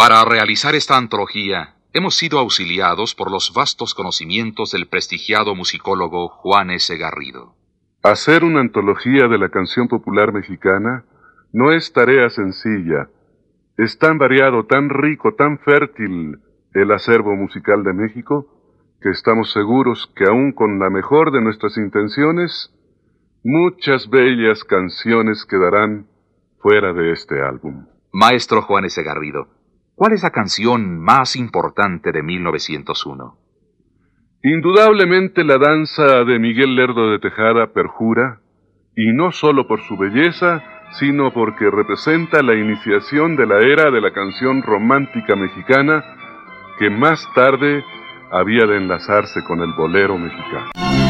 Para realizar esta antología, hemos sido auxiliados por los vastos conocimientos del prestigiado musicólogo Juan S. Garrido. Hacer una antología de la canción popular mexicana no es tarea sencilla. Es tan variado, tan rico, tan fértil el acervo musical de México, que estamos seguros que aun con la mejor de nuestras intenciones, muchas bellas canciones quedarán fuera de este álbum. Maestro Juan S. Garrido, ¿cuál es la canción más importante de 1901? Indudablemente la danza de Miguel Lerdo de Tejada perjura, y no solo por su belleza, sino porque representa la iniciación de la era de la canción romántica mexicana que más tarde había de enlazarse con el bolero mexicano.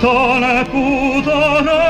ton pudore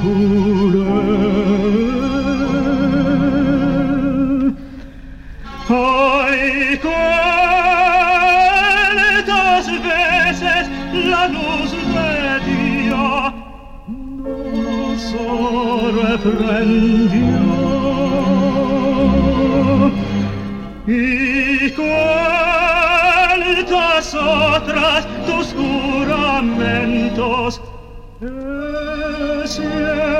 Who? Poi quantas veces la luz de no nos sorprendió y cuantas otras tus juramentos hicieron